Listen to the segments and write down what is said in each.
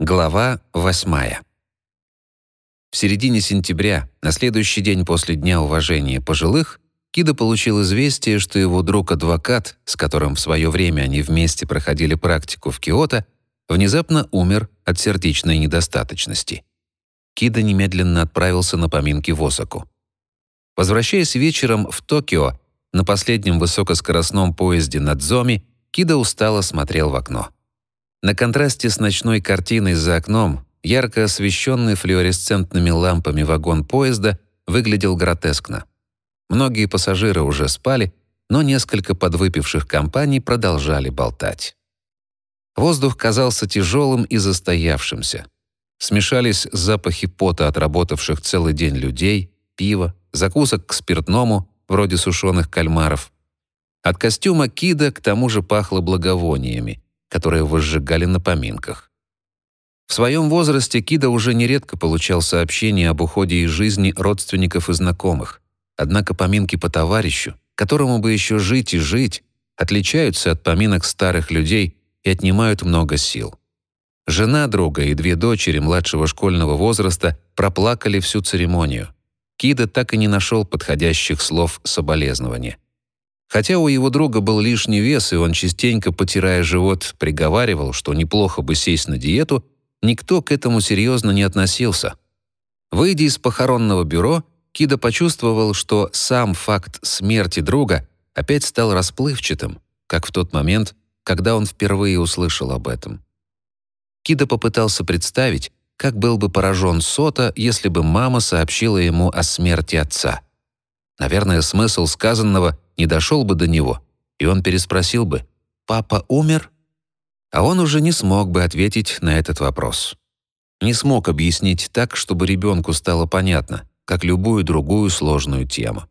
Глава 8. В середине сентября, на следующий день после Дня уважения пожилых, Кида получил известие, что его друг-адвокат, с которым в свое время они вместе проходили практику в Киото, внезапно умер от сердечной недостаточности. Кида немедленно отправился на поминки в Осаку. Возвращаясь вечером в Токио, на последнем высокоскоростном поезде над Зоми, Кида устало смотрел в окно. На контрасте с ночной картиной за окном, ярко освещенный флуоресцентными лампами вагон поезда выглядел гротескно. Многие пассажиры уже спали, но несколько подвыпивших компаний продолжали болтать. Воздух казался тяжелым и застоявшимся. Смешались запахи пота отработавших целый день людей, пива, закусок к спиртному, вроде сушеных кальмаров. От костюма Кида к тому же пахло благовониями, которые возжигали на поминках. В своем возрасте Кида уже нередко получал сообщения об уходе из жизни родственников и знакомых. Однако поминки по товарищу, которому бы еще жить и жить, отличаются от поминок старых людей и отнимают много сил. Жена друга и две дочери младшего школьного возраста проплакали всю церемонию. Кида так и не нашел подходящих слов соболезнования. Хотя у его друга был лишний вес, и он частенько, потирая живот, приговаривал, что неплохо бы сесть на диету, никто к этому серьезно не относился. Выйдя из похоронного бюро, Кида почувствовал, что сам факт смерти друга опять стал расплывчатым, как в тот момент, когда он впервые услышал об этом. Кида попытался представить, как был бы поражен Сота, если бы мама сообщила ему о смерти отца. Наверное, смысл сказанного не дошел бы до него, и он переспросил бы «Папа умер?» А он уже не смог бы ответить на этот вопрос. Не смог объяснить так, чтобы ребенку стало понятно, как любую другую сложную тему.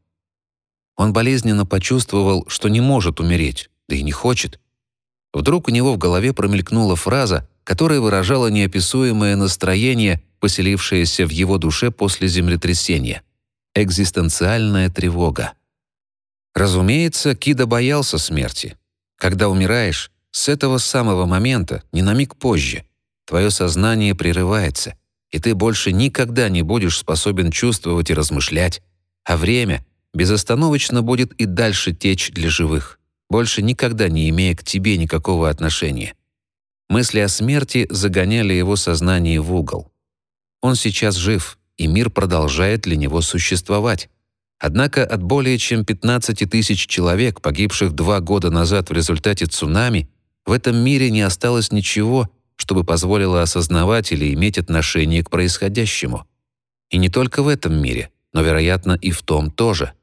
Он болезненно почувствовал, что не может умереть, да и не хочет. Вдруг у него в голове промелькнула фраза, которая выражала неописуемое настроение, поселившееся в его душе после землетрясения. Экзистенциальная тревога. Разумеется, Кида боялся смерти. Когда умираешь, с этого самого момента, не на миг позже, твое сознание прерывается, и ты больше никогда не будешь способен чувствовать и размышлять, а время безостановочно будет и дальше течь для живых, больше никогда не имея к тебе никакого отношения. Мысли о смерти загоняли его сознание в угол. Он сейчас жив, и мир продолжает для него существовать. Однако от более чем 15 тысяч человек, погибших два года назад в результате цунами, в этом мире не осталось ничего, чтобы позволило осознавать или иметь отношение к происходящему. И не только в этом мире, но, вероятно, и в том тоже.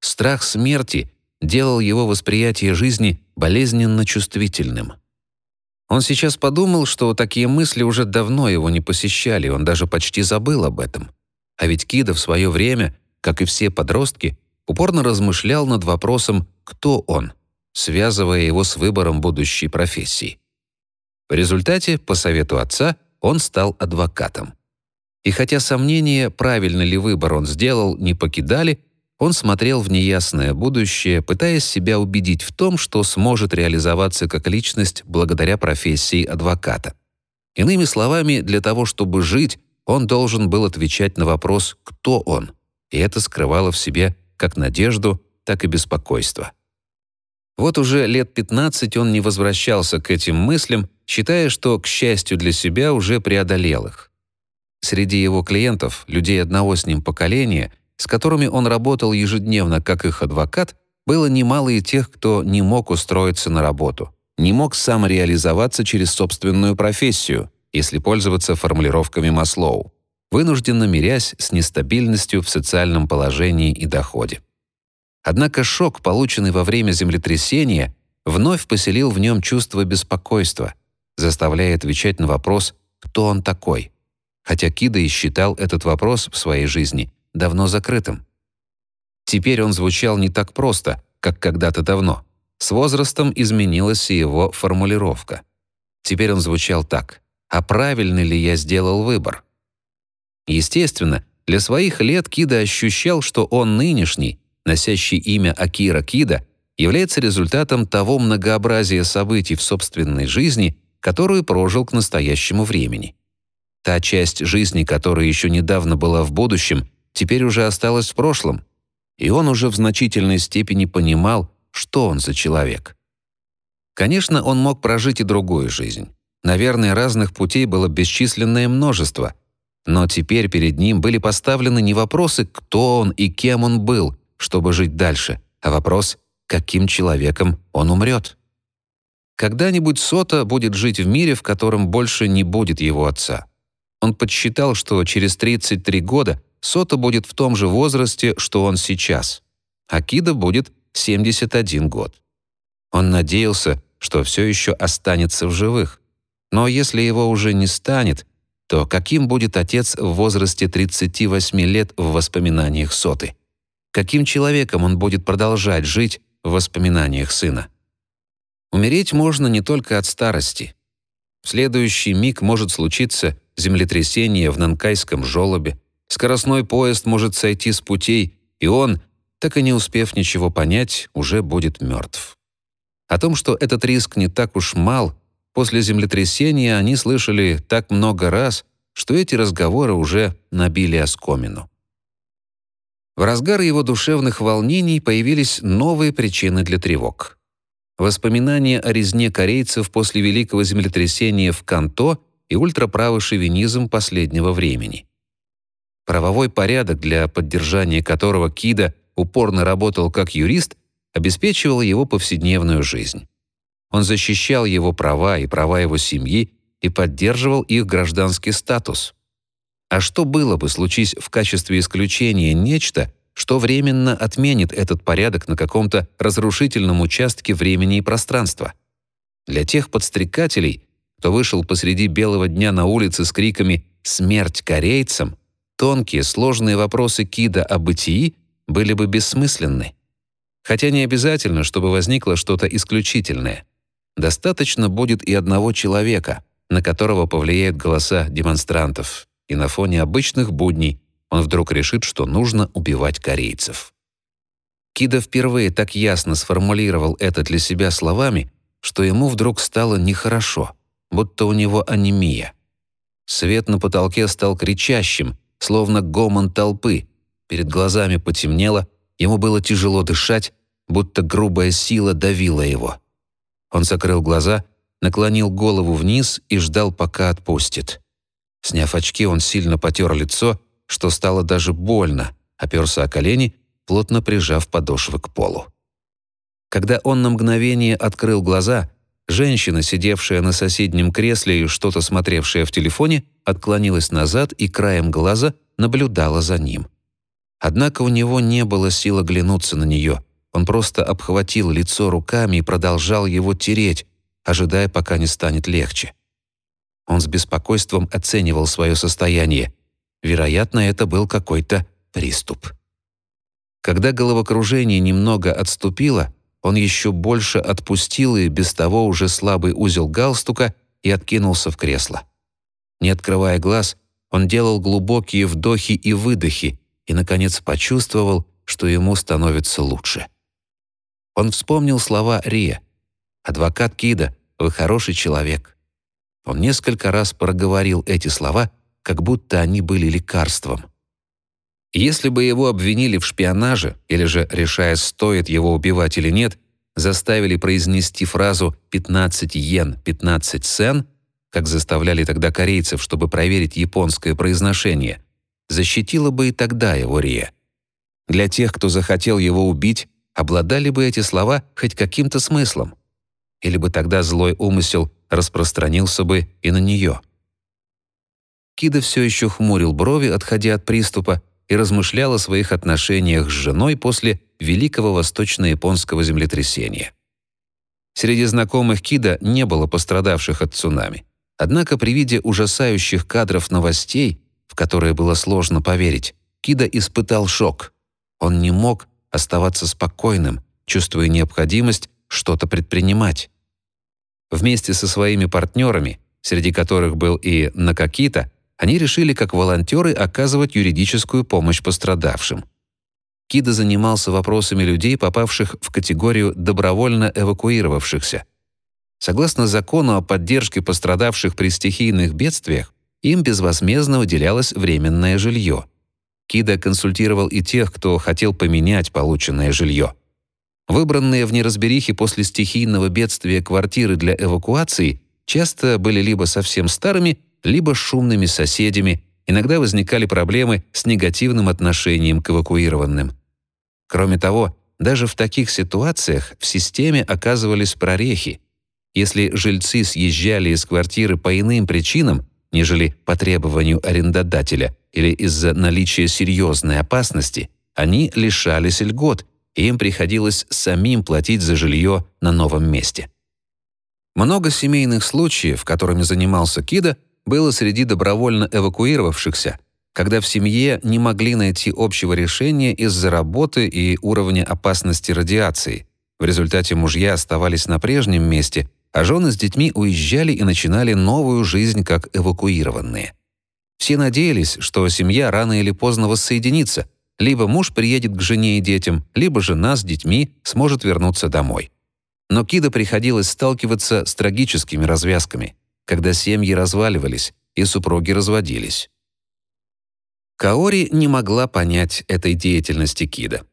Страх смерти делал его восприятие жизни болезненно чувствительным. Он сейчас подумал, что такие мысли уже давно его не посещали, он даже почти забыл об этом. А ведь Кида в свое время как и все подростки, упорно размышлял над вопросом «кто он?», связывая его с выбором будущей профессии. В результате, по совету отца, он стал адвокатом. И хотя сомнения, правильный ли выбор он сделал, не покидали, он смотрел в неясное будущее, пытаясь себя убедить в том, что сможет реализоваться как личность благодаря профессии адвоката. Иными словами, для того, чтобы жить, он должен был отвечать на вопрос «кто он?», и это скрывало в себе как надежду, так и беспокойство. Вот уже лет 15 он не возвращался к этим мыслям, считая, что, к счастью для себя, уже преодолел их. Среди его клиентов, людей одного с ним поколения, с которыми он работал ежедневно как их адвокат, было немало и тех, кто не мог устроиться на работу, не мог самореализоваться через собственную профессию, если пользоваться формулировками Маслоу вынужденно мирясь с нестабильностью в социальном положении и доходе. Однако шок, полученный во время землетрясения, вновь поселил в нем чувство беспокойства, заставляя отвечать на вопрос «кто он такой?», хотя Кида и считал этот вопрос в своей жизни давно закрытым. Теперь он звучал не так просто, как когда-то давно. С возрастом изменилась и его формулировка. Теперь он звучал так «А правильный ли я сделал выбор?» Естественно, для своих лет Кида ощущал, что он нынешний, носящий имя Акира Кида, является результатом того многообразия событий в собственной жизни, которую прожил к настоящему времени. Та часть жизни, которая еще недавно была в будущем, теперь уже осталась в прошлом, и он уже в значительной степени понимал, что он за человек. Конечно, он мог прожить и другую жизнь. Наверное, разных путей было бесчисленное множество, но теперь перед ним были поставлены не вопросы, кто он и кем он был, чтобы жить дальше, а вопрос, каким человеком он умрет. Когда-нибудь Сота будет жить в мире, в котором больше не будет его отца. Он подсчитал, что через 33 года Сота будет в том же возрасте, что он сейчас. а Кида будет 71 год. Он надеялся, что все еще останется в живых. Но если его уже не станет, то каким будет отец в возрасте 38 лет в воспоминаниях Соты? Каким человеком он будет продолжать жить в воспоминаниях сына? Умереть можно не только от старости. В следующий миг может случиться землетрясение в Нанкайском жолобе, скоростной поезд может сойти с путей, и он, так и не успев ничего понять, уже будет мертв. О том, что этот риск не так уж мал, после землетрясения они слышали так много раз, что эти разговоры уже набили оскомину. В разгар его душевных волнений появились новые причины для тревог. Воспоминания о резне корейцев после Великого землетрясения в Канто и ультраправый шовинизм последнего времени. Правовой порядок, для поддержания которого Кида упорно работал как юрист, обеспечивал его повседневную жизнь. Он защищал его права и права его семьи и поддерживал их гражданский статус. А что было бы, случись в качестве исключения нечто, что временно отменит этот порядок на каком-то разрушительном участке времени и пространства. Для тех подстрекателей, кто вышел посреди белого дня на улице с криками «Смерть корейцам!», тонкие, сложные вопросы Кида о бытии были бы бессмысленны. Хотя не обязательно, чтобы возникло что-то исключительное. Достаточно будет и одного человека, на которого повлияют голоса демонстрантов, и на фоне обычных будней он вдруг решит, что нужно убивать корейцев. Кида впервые так ясно сформулировал это для себя словами, что ему вдруг стало нехорошо, будто у него анемия. Свет на потолке стал кричащим, словно гомон толпы. Перед глазами потемнело, ему было тяжело дышать, будто грубая сила давила его. Он закрыл глаза, наклонил голову вниз и ждал, пока отпустит. Сняв очки, он сильно потер лицо что стало даже больно, оперся о колени, плотно прижав подошвы к полу. Когда он на мгновение открыл глаза, женщина, сидевшая на соседнем кресле и что-то смотревшая в телефоне, отклонилась назад и краем глаза наблюдала за ним. Однако у него не было сил оглянуться на нее. Он просто обхватил лицо руками и продолжал его тереть, ожидая, пока не станет легче. Он с беспокойством оценивал свое состояние. Вероятно, это был какой-то приступ. Когда головокружение немного отступило, он еще больше отпустил и без того уже слабый узел галстука и откинулся в кресло. Не открывая глаз, он делал глубокие вдохи и выдохи и, наконец, почувствовал, что ему становится лучше. Он вспомнил слова Рия. «Адвокат Кида, вы хороший человек». Он несколько раз проговорил эти слова — как будто они были лекарством. Если бы его обвинили в шпионаже, или же, решая, стоит его убивать или нет, заставили произнести фразу «15 йен, 15 сен», как заставляли тогда корейцев, чтобы проверить японское произношение, защитила бы и тогда его Рия. Для тех, кто захотел его убить, обладали бы эти слова хоть каким-то смыслом. Или бы тогда злой умысел распространился бы и на нее. Кида все еще хмурил брови, отходя от приступа, и размышлял о своих отношениях с женой после Великого Восточно-японского землетрясения. Среди знакомых Кида не было пострадавших от цунами. Однако при виде ужасающих кадров новостей, в которые было сложно поверить, Кида испытал шок. Он не мог оставаться спокойным, чувствуя необходимость что-то предпринимать. Вместе со своими партнерами, среди которых был и Накакита, они решили как волонтеры оказывать юридическую помощь пострадавшим. Кида занимался вопросами людей, попавших в категорию добровольно эвакуировавшихся. Согласно закону о поддержке пострадавших при стихийных бедствиях, им безвозмездно выделялось временное жилье. Кида консультировал и тех, кто хотел поменять полученное жилье. Выбранные в неразберихе после стихийного бедствия квартиры для эвакуации часто были либо совсем старыми, либо шумными соседями, иногда возникали проблемы с негативным отношением к эвакуированным. Кроме того, даже в таких ситуациях в системе оказывались прорехи. Если жильцы съезжали из квартиры по иным причинам, нежели по требованию арендодателя или из-за наличия серьезной опасности, они лишались льгот, и им приходилось самим платить за жилье на новом месте. Много семейных случаев, которыми занимался Кида, было среди добровольно эвакуировавшихся, когда в семье не могли найти общего решения из-за работы и уровня опасности радиации. В результате мужья оставались на прежнем месте, а жены с детьми уезжали и начинали новую жизнь как эвакуированные. Все надеялись, что семья рано или поздно воссоединится, либо муж приедет к жене и детям, либо жена с детьми сможет вернуться домой. Но Кида приходилось сталкиваться с трагическими развязками, когда семьи разваливались и супруги разводились. Каори не могла понять этой деятельности Кида.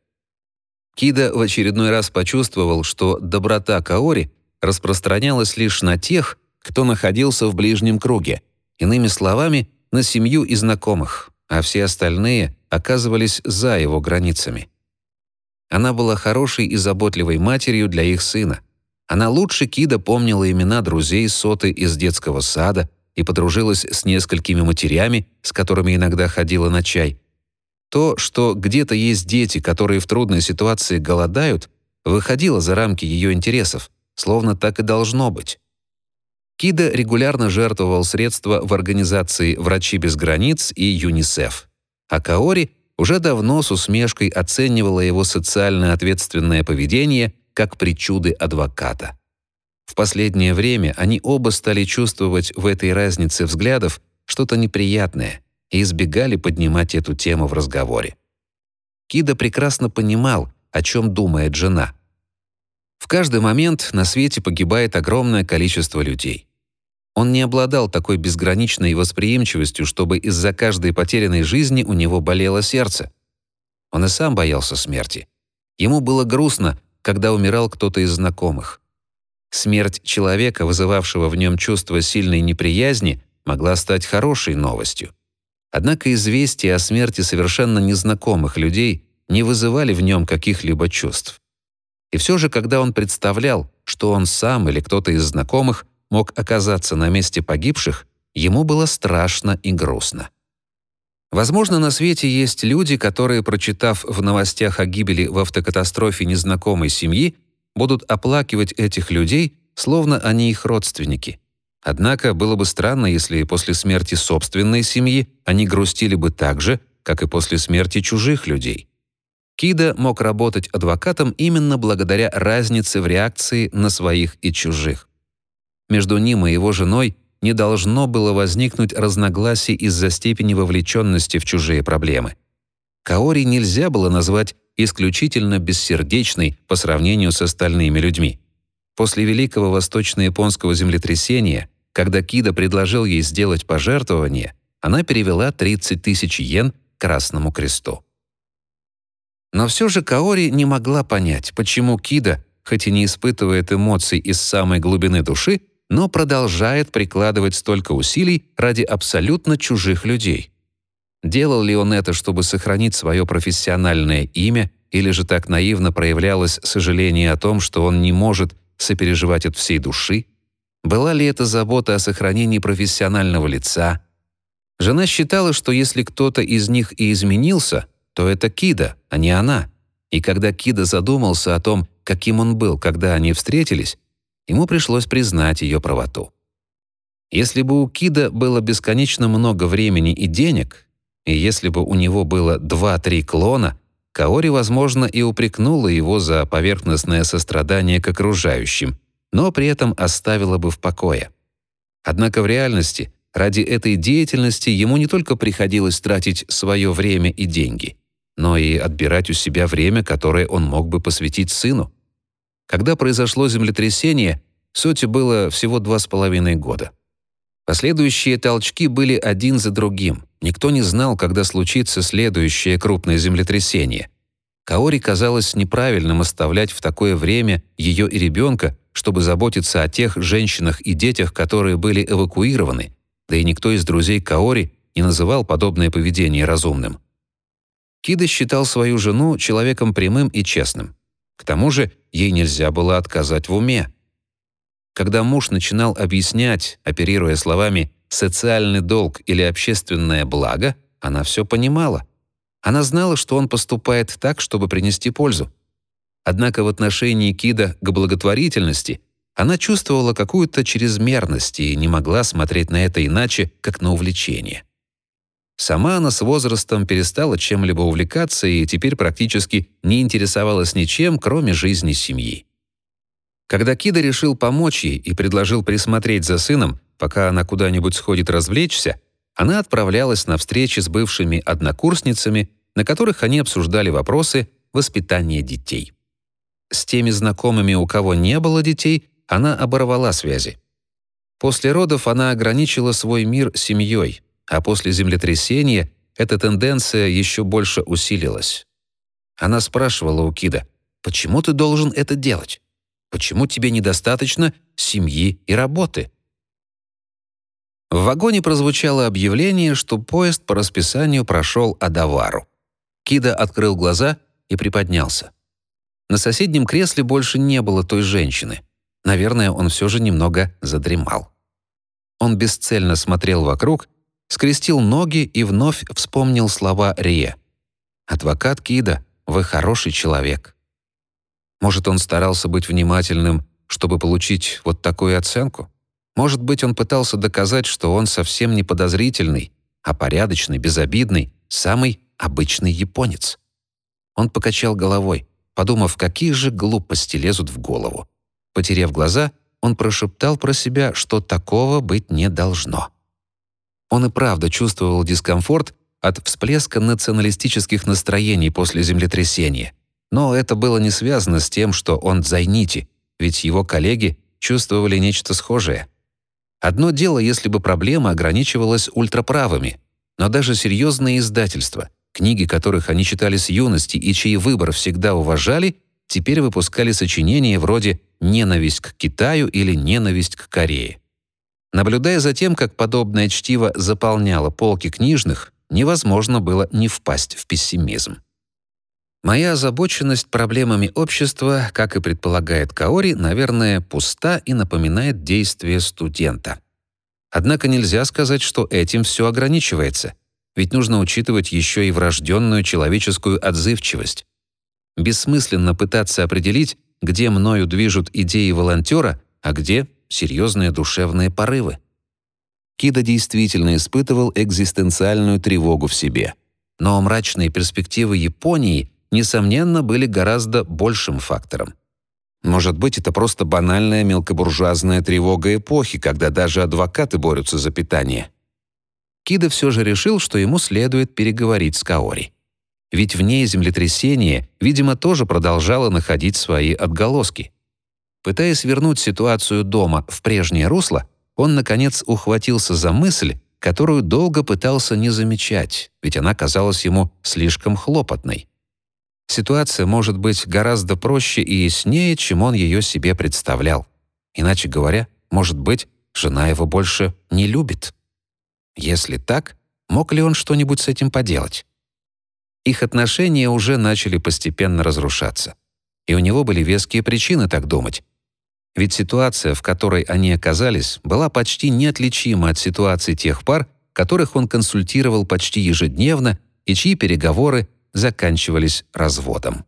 Кида в очередной раз почувствовал, что доброта Каори распространялось лишь на тех, кто находился в ближнем круге, иными словами, на семью и знакомых, а все остальные оказывались за его границами. Она была хорошей и заботливой матерью для их сына. Она лучше Кида помнила имена друзей Соты из детского сада и подружилась с несколькими матерями, с которыми иногда ходила на чай. То, что где-то есть дети, которые в трудной ситуации голодают, выходило за рамки ее интересов словно так и должно быть. Кида регулярно жертвовал средства в организации «Врачи без границ» и ЮНИСЕФ. А Каори уже давно с усмешкой оценивала его социально ответственное поведение как причуды адвоката. В последнее время они оба стали чувствовать в этой разнице взглядов что-то неприятное и избегали поднимать эту тему в разговоре. Кида прекрасно понимал, о чем думает жена – в каждый момент на свете погибает огромное количество людей. Он не обладал такой безграничной восприимчивостью, чтобы из-за каждой потерянной жизни у него болело сердце. Он и сам боялся смерти. Ему было грустно, когда умирал кто-то из знакомых. Смерть человека, вызывавшего в нем чувство сильной неприязни, могла стать хорошей новостью. Однако известия о смерти совершенно незнакомых людей не вызывали в нем каких-либо чувств. И все же, когда он представлял, что он сам или кто-то из знакомых мог оказаться на месте погибших, ему было страшно и грустно. Возможно, на свете есть люди, которые, прочитав в новостях о гибели в автокатастрофе незнакомой семьи, будут оплакивать этих людей, словно они их родственники. Однако было бы странно, если после смерти собственной семьи они грустили бы так же, как и после смерти чужих людей. Кида мог работать адвокатом именно благодаря разнице в реакции на своих и чужих. Между ним и его женой не должно было возникнуть разногласий из-за степени вовлеченности в чужие проблемы. Каори нельзя было назвать исключительно бессердечной по сравнению с остальными людьми. После Великого Восточно-японского землетрясения, когда Кида предложил ей сделать пожертвование, она перевела 30 тысяч йен Красному Кресту. Но все же Каори не могла понять, почему Кида, хоть и не испытывает эмоций из самой глубины души, но продолжает прикладывать столько усилий ради абсолютно чужих людей. Делал ли он это, чтобы сохранить свое профессиональное имя, или же так наивно проявлялось сожаление о том, что он не может сопереживать от всей души? Была ли это забота о сохранении профессионального лица? Жена считала, что если кто-то из них и изменился, то это Кида, а не она. И когда Кида задумался о том, каким он был, когда они встретились, ему пришлось признать ее правоту. Если бы у Кида было бесконечно много времени и денег, и если бы у него было два-три клона, Каори, возможно, и упрекнула его за поверхностное сострадание к окружающим, но при этом оставила бы в покое. Однако в реальности ради этой деятельности ему не только приходилось тратить свое время и деньги но и отбирать у себя время, которое он мог бы посвятить сыну. Когда произошло землетрясение, Соте было всего два с половиной года. Последующие толчки были один за другим. Никто не знал, когда случится следующее крупное землетрясение. Каори казалось неправильным оставлять в такое время ее и ребенка, чтобы заботиться о тех женщинах и детях, которые были эвакуированы, да и никто из друзей Каори не называл подобное поведение разумным. Кида считал свою жену человеком прямым и честным. К тому же ей нельзя было отказать в уме. Когда муж начинал объяснять, оперируя словами «социальный долг» или «общественное благо», она все понимала. Она знала, что он поступает так, чтобы принести пользу. Однако в отношении Кида к благотворительности она чувствовала какую-то чрезмерность и не могла смотреть на это иначе, как на увлечение. Сама она с возрастом перестала чем-либо увлекаться и теперь практически не интересовалась ничем, кроме жизни семьи. Когда Кида решил помочь ей и предложил присмотреть за сыном, пока она куда-нибудь сходит развлечься, она отправлялась на встречи с бывшими однокурсницами, на которых они обсуждали вопросы воспитания детей. С теми знакомыми, у кого не было детей, она оборвала связи. После родов она ограничила свой мир семьей, а после землетрясения эта тенденция еще больше усилилась. Она спрашивала у Кида, «Почему ты должен это делать? Почему тебе недостаточно семьи и работы?» В вагоне прозвучало объявление, что поезд по расписанию прошел Адавару. Кида открыл глаза и приподнялся. На соседнем кресле больше не было той женщины. Наверное, он все же немного задремал. Он бесцельно смотрел вокруг, скрестил ноги и вновь вспомнил слова Рие. «Адвокат Кида, вы хороший человек». Может, он старался быть внимательным, чтобы получить вот такую оценку? Может быть, он пытался доказать, что он совсем не подозрительный, а порядочный, безобидный, самый обычный японец. Он покачал головой подумав, какие же глупости лезут в голову. Потеряв глаза, он прошептал про себя, что такого быть не должно. Он и правда чувствовал дискомфорт от всплеска националистических настроений после землетрясения. Но это было не связано с тем, что он дзайнити, ведь его коллеги чувствовали нечто схожее. Одно дело, если бы проблема ограничивалась ультраправыми, но даже серьезные издательства — Книги, которых они читали с юности и чей выбор всегда уважали, теперь выпускали сочинения вроде «Ненависть к Китаю» или «Ненависть к Корее». Наблюдая за тем, как подобное чтиво заполняло полки книжных, невозможно было не впасть в пессимизм. Моя озабоченность проблемами общества, как и предполагает Каори, наверное, пуста и напоминает действие студента. Однако нельзя сказать, что этим все ограничивается ведь нужно учитывать еще и врожденную человеческую отзывчивость. Бессмысленно пытаться определить, где мною движут идеи волонтера, а где серьезные душевные порывы. Кида действительно испытывал экзистенциальную тревогу в себе. Но мрачные перспективы Японии, несомненно, были гораздо большим фактором. Может быть, это просто банальная мелкобуржуазная тревога эпохи, когда даже адвокаты борются за питание. Кида все же решил, что ему следует переговорить с Каори. Ведь в ней землетрясение, видимо, тоже продолжало находить свои отголоски. Пытаясь вернуть ситуацию дома в прежнее русло, он, наконец, ухватился за мысль, которую долго пытался не замечать, ведь она казалась ему слишком хлопотной. Ситуация может быть гораздо проще и яснее, чем он ее себе представлял. Иначе говоря, может быть, жена его больше не любит. Если так, мог ли он что-нибудь с этим поделать? Их отношения уже начали постепенно разрушаться. И у него были веские причины так думать. Ведь ситуация, в которой они оказались, была почти неотличима от ситуации тех пар, которых он консультировал почти ежедневно и чьи переговоры заканчивались разводом.